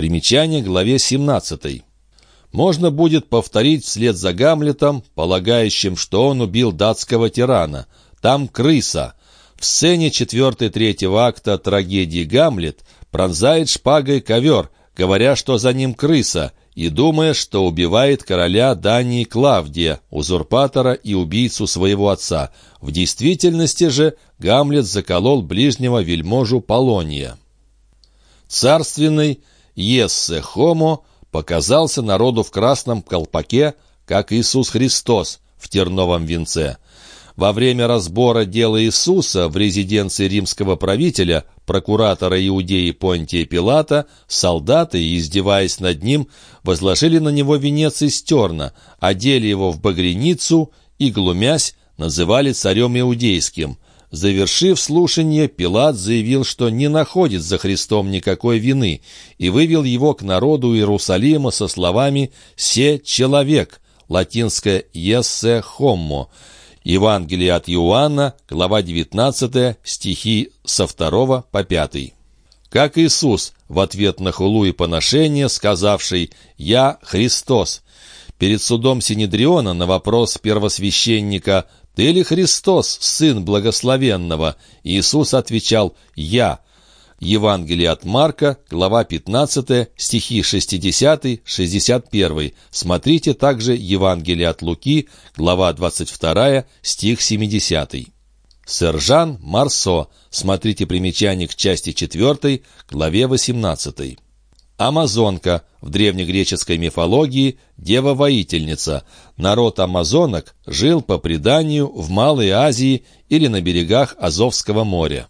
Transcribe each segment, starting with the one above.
Примечание главе 17. Можно будет повторить вслед за Гамлетом, полагающим, что он убил датского тирана. Там крыса. В сцене четвертого-третьего акта трагедии «Гамлет» пронзает шпагой ковер, говоря, что за ним крыса, и думая, что убивает короля Дании Клавдия, узурпатора и убийцу своего отца. В действительности же Гамлет заколол ближнего вельможу Полония. Царственный Ессе Хомо показался народу в красном колпаке, как Иисус Христос в терновом венце. Во время разбора дела Иисуса в резиденции римского правителя, прокуратора Иудеи Понтия Пилата, солдаты, издеваясь над ним, возложили на него венец из терна, одели его в багряницу и, глумясь, называли царем иудейским – Завершив слушание, Пилат заявил, что не находит за Христом никакой вины, и вывел его к народу Иерусалима со словами «се человек», латинское «esse homo». Евангелие от Иоанна, глава 19, стихи со 2 по 5. Как Иисус, в ответ на хулу и поношение, сказавший «Я Христос», перед судом Синедриона на вопрос первосвященника «Ты ли Христос, Сын Благословенного?» Иисус отвечал «Я». Евангелие от Марка, глава 15, стихи 60-61. Смотрите также Евангелие от Луки, глава 22, стих 70. Сержан Марсо. Смотрите примечание к части 4, главе 18. Амазонка. В древнегреческой мифологии дева-воительница. Народ амазонок жил по преданию в Малой Азии или на берегах Азовского моря.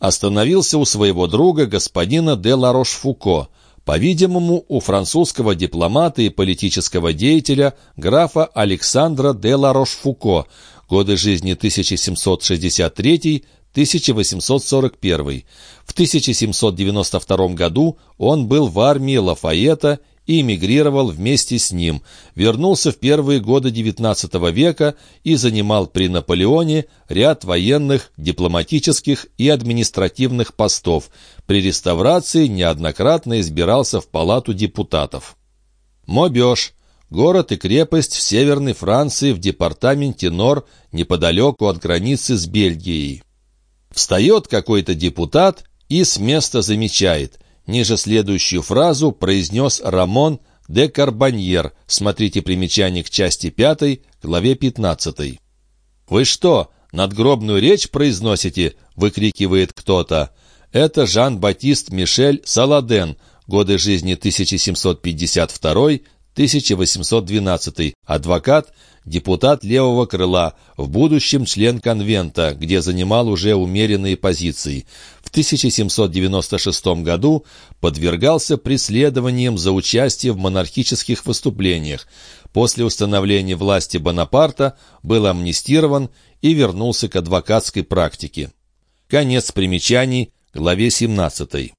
Остановился у своего друга господина де Ларош-Фуко, по-видимому, у французского дипломата и политического деятеля графа Александра де Ларош-Фуко, годы жизни 1763 1841. В 1792 году он был в армии Лафаета и эмигрировал вместе с ним, вернулся в первые годы XIX века и занимал при Наполеоне ряд военных, дипломатических и административных постов. При реставрации неоднократно избирался в Палату депутатов. Мобеж – город и крепость в северной Франции в департаменте Нор, неподалеку от границы с Бельгией. Встает какой-то депутат и с места замечает. Ниже следующую фразу произнес Рамон де Карбаньер. Смотрите примечание к части 5, главе 15. «Вы что, надгробную речь произносите?» — выкрикивает кто-то. Это Жан-Батист Мишель Саладен, годы жизни 1752-1812, адвокат, депутат левого крыла, в будущем член конвента, где занимал уже умеренные позиции. В 1796 году подвергался преследованиям за участие в монархических выступлениях. После установления власти Бонапарта был амнистирован и вернулся к адвокатской практике. Конец примечаний, главе 17.